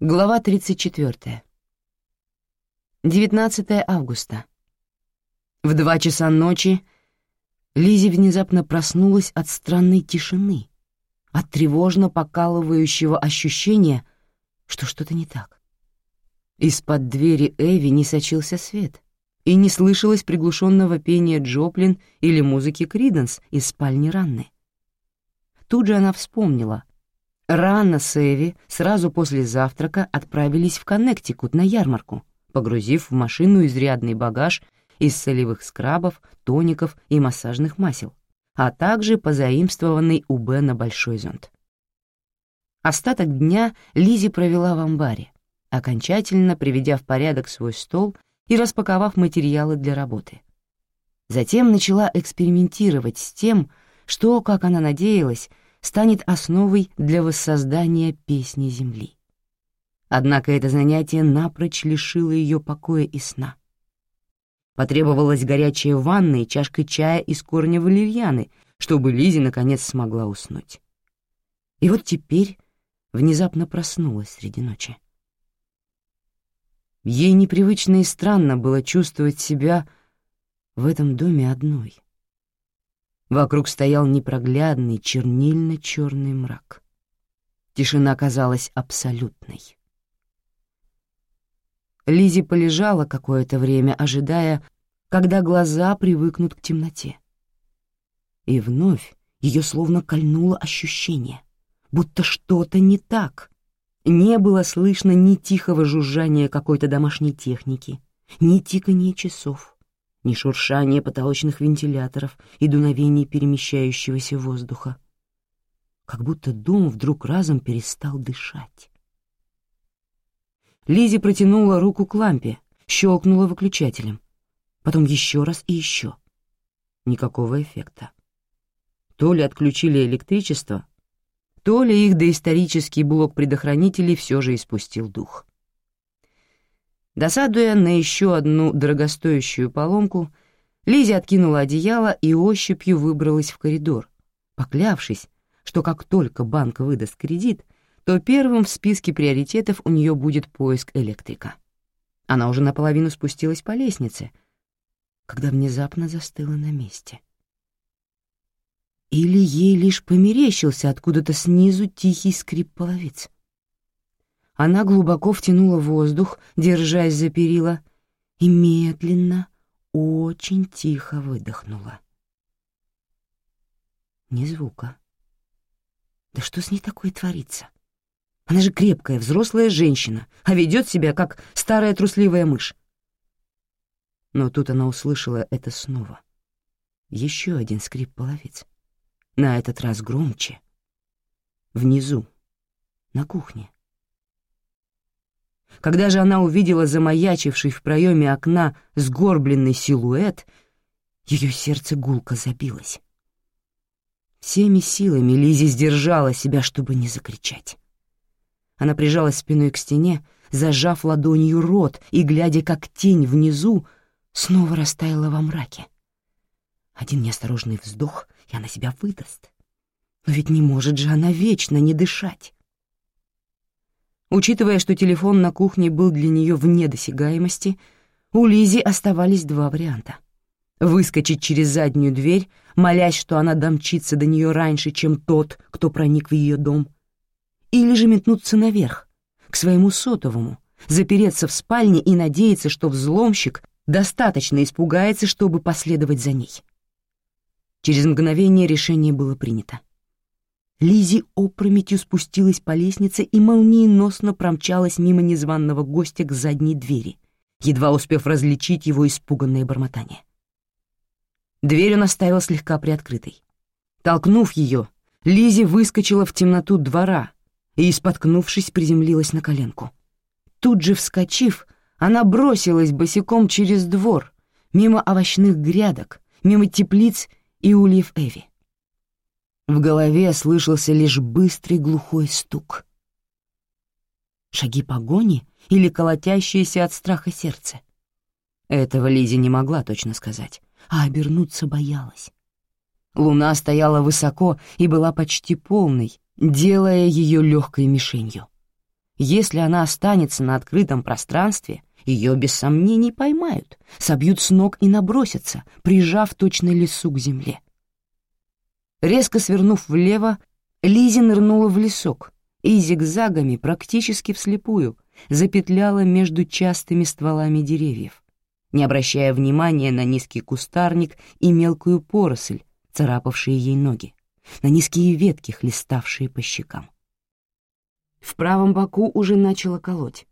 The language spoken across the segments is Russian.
Глава 34. 19 августа. В два часа ночи Лизи внезапно проснулась от странной тишины, от тревожно покалывающего ощущения, что что-то не так. Из-под двери Эви не сочился свет, и не слышалось приглушенного пения Джоплин или музыки Криденс из спальни Ранны. Тут же она вспомнила, Рано с Эви сразу после завтрака отправились в Коннектикут на ярмарку, погрузив в машину изрядный багаж из солевых скрабов, тоников и массажных масел, а также позаимствованный у Бена большой зонт. Остаток дня Лизи провела в амбаре, окончательно приведя в порядок свой стол и распаковав материалы для работы. Затем начала экспериментировать с тем, что, как она надеялась, станет основой для воссоздания песни Земли. Однако это занятие напрочь лишило ее покоя и сна. Потребовалась горячая ванна и чашка чая из корня валерьяны, чтобы Лизи наконец смогла уснуть. И вот теперь внезапно проснулась среди ночи. Ей непривычно и странно было чувствовать себя в этом доме одной — Вокруг стоял непроглядный чернильно-черный мрак. Тишина казалась абсолютной. Лизи полежала какое-то время, ожидая, когда глаза привыкнут к темноте. И вновь ее словно кольнуло ощущение, будто что-то не так. Не было слышно ни тихого жужжания какой-то домашней техники, ни тикания часов ни шуршание потолочных вентиляторов и дуновений перемещающегося воздуха. Как будто дом вдруг разом перестал дышать. Лизи протянула руку к лампе, щелкнула выключателем. Потом еще раз и еще. Никакого эффекта. То ли отключили электричество, то ли их доисторический блок предохранителей все же испустил дух. Досадуя на еще одну дорогостоящую поломку, Лизи откинула одеяло и ощупью выбралась в коридор, поклявшись, что как только банк выдаст кредит, то первым в списке приоритетов у нее будет поиск электрика. Она уже наполовину спустилась по лестнице, когда внезапно застыла на месте. Или ей лишь померещился откуда-то снизу тихий скрип половиц. Она глубоко втянула воздух, держась за перила, и медленно, очень тихо выдохнула. Ни звука. Да что с ней такое творится? Она же крепкая, взрослая женщина, а ведет себя как старая трусливая мышь. Но тут она услышала это снова. Еще один скрип половиц. На этот раз громче. Внизу, на кухне. Когда же она увидела замаячивший в проеме окна сгорбленный силуэт, ее сердце гулко забилось. Всеми силами Лизи сдержала себя, чтобы не закричать. Она прижалась спиной к стене, зажав ладонью рот и, глядя, как тень внизу, снова растаяла во мраке. Один неосторожный вздох, и она себя выдаст. Но ведь не может же она вечно не дышать. Учитывая, что телефон на кухне был для нее вне досягаемости, у Лизи оставались два варианта. Выскочить через заднюю дверь, молясь, что она домчится до нее раньше, чем тот, кто проник в ее дом, или же метнуться наверх, к своему сотовому, запереться в спальне и надеяться, что взломщик достаточно испугается, чтобы последовать за ней. Через мгновение решение было принято. Лизи опрометью спустилась по лестнице и молниеносно промчалась мимо незваного гостя к задней двери, едва успев различить его испуганное бормотание. Дверь он оставил слегка приоткрытой. Толкнув ее, Лизи выскочила в темноту двора и, споткнувшись, приземлилась на коленку. Тут же вскочив, она бросилась босиком через двор, мимо овощных грядок, мимо теплиц и ульев Эви. В голове слышался лишь быстрый глухой стук. Шаги погони или колотящееся от страха сердце? Этого Лизи не могла точно сказать, а обернуться боялась. Луна стояла высоко и была почти полной, делая ее легкой мишенью. Если она останется на открытом пространстве, ее без сомнений поймают, собьют с ног и набросятся, прижав точно лесу к земле. Резко свернув влево, Лизи нырнула в лесок и зигзагами, практически вслепую, запетляла между частыми стволами деревьев, не обращая внимания на низкий кустарник и мелкую поросль, царапавшие ей ноги, на низкие ветки, хлеставшие по щекам. В правом боку уже начало колоть,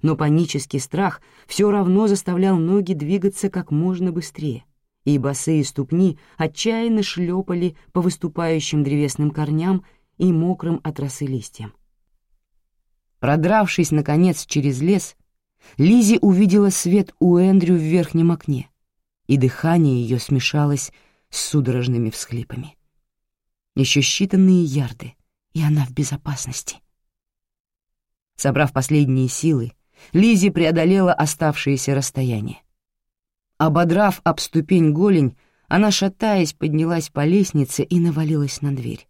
но панический страх все равно заставлял ноги двигаться как можно быстрее, и босые ступни отчаянно шлепали по выступающим древесным корням и мокрым от росы листьям. Продравшись, наконец, через лес, Лизи увидела свет у Эндрю в верхнем окне, и дыхание ее смешалось с судорожными всхлипами. Еще считанные ярды, и она в безопасности. Собрав последние силы, Лизи преодолела оставшееся расстояние. Ободрав об ступень голень, она, шатаясь, поднялась по лестнице и навалилась на дверь.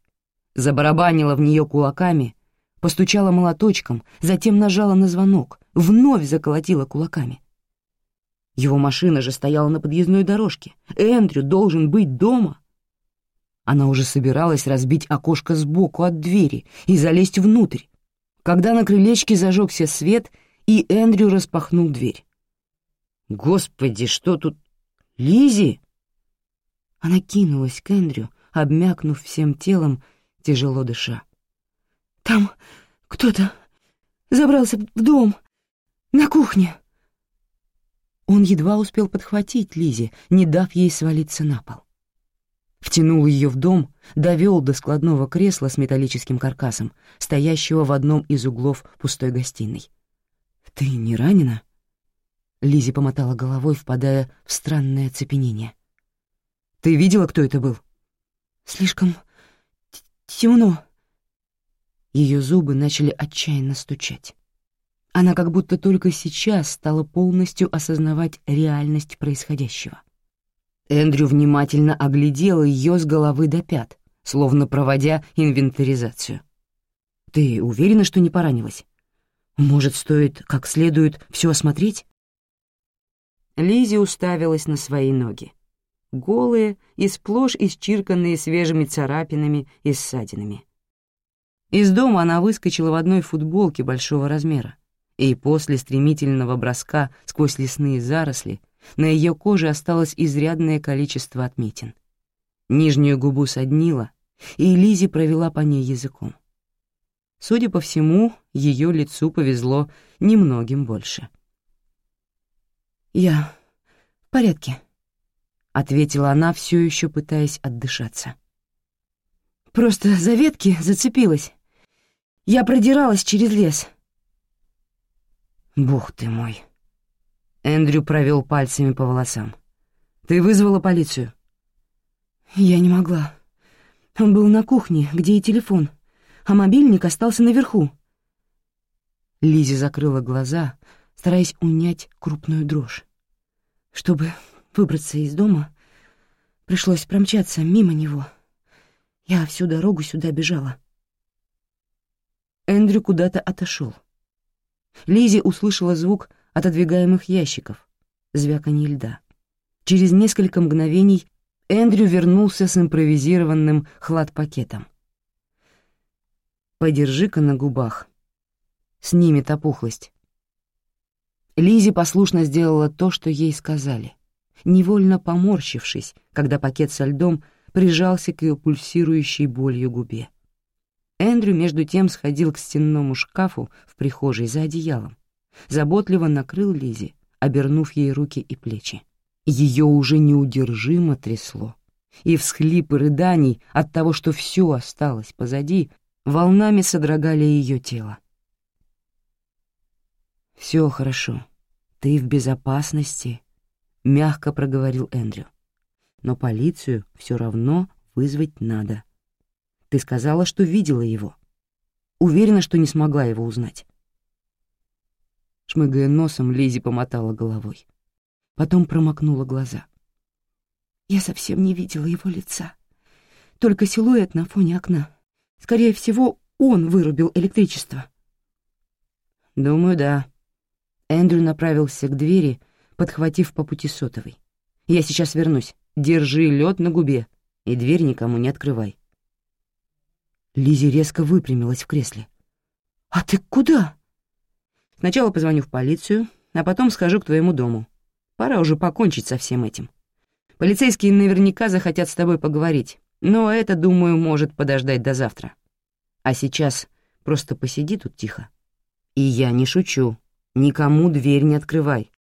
Забарабанила в нее кулаками, постучала молоточком, затем нажала на звонок, вновь заколотила кулаками. Его машина же стояла на подъездной дорожке. Эндрю должен быть дома. Она уже собиралась разбить окошко сбоку от двери и залезть внутрь, когда на крылечке зажегся свет, и Эндрю распахнул дверь. «Господи, что тут... Лизи? Она кинулась к Эндрю, обмякнув всем телом, тяжело дыша. «Там кто-то забрался в дом, на кухне». Он едва успел подхватить Лизи, не дав ей свалиться на пол. Втянул ее в дом, довел до складного кресла с металлическим каркасом, стоящего в одном из углов пустой гостиной. «Ты не ранена?» Лизи помотала головой, впадая в странное оцепенение. «Ты видела, кто это был?» «Слишком темно». Ее зубы начали отчаянно стучать. Она как будто только сейчас стала полностью осознавать реальность происходящего. Эндрю внимательно оглядел ее с головы до пят, словно проводя инвентаризацию. «Ты уверена, что не поранилась? Может, стоит как следует все осмотреть?» Лизи уставилась на свои ноги. Голые и сплошь исчирканные свежими царапинами и ссадинами. Из дома она выскочила в одной футболке большого размера и после стремительного броска сквозь лесные заросли на ее коже осталось изрядное количество отметин. Нижнюю губу соднила, и Лизи провела по ней языком. Судя по всему, ее лицу повезло немногим больше. «Я в порядке», — ответила она, все еще пытаясь отдышаться. «Просто за ветки зацепилась. Я продиралась через лес». «Бог ты мой!» Эндрю провел пальцами по волосам. «Ты вызвала полицию?» «Я не могла. Он был на кухне, где и телефон, а мобильник остался наверху». Лизи закрыла глаза, стараясь унять крупную дрожь. Чтобы выбраться из дома, пришлось промчаться мимо него. Я всю дорогу сюда бежала. Эндрю куда-то отошел. Лизи услышала звук отодвигаемых ящиков, звяканье льда. Через несколько мгновений Эндрю вернулся с импровизированным хлад-пакетом. «Подержи-ка на губах. Снимет опухлость». Лизи послушно сделала то, что ей сказали, невольно поморщившись, когда пакет со льдом прижался к ее пульсирующей болью губе. Эндрю между тем сходил к стенному шкафу в прихожей за одеялом, заботливо накрыл Лизи, обернув ей руки и плечи. Ее уже неудержимо трясло, и всхлипы рыданий от того, что все осталось позади, волнами содрогали ее тело. «Все хорошо, ты в безопасности», — мягко проговорил Эндрю. «Но полицию все равно вызвать надо. Ты сказала, что видела его. Уверена, что не смогла его узнать». Шмыгая носом, Лизи помотала головой. Потом промокнула глаза. «Я совсем не видела его лица. только силуэт на фоне окна. Скорее всего, он вырубил электричество. Думаю, да. Эндрю направился к двери, подхватив по пути сотовый. Я сейчас вернусь. Держи лед на губе и дверь никому не открывай. Лизи резко выпрямилась в кресле. «А ты куда?» «Сначала позвоню в полицию, а потом схожу к твоему дому. Пора уже покончить со всем этим. Полицейские наверняка захотят с тобой поговорить, но это, думаю, может подождать до завтра. А сейчас просто посиди тут тихо. И я не шучу. Никому дверь не открывай.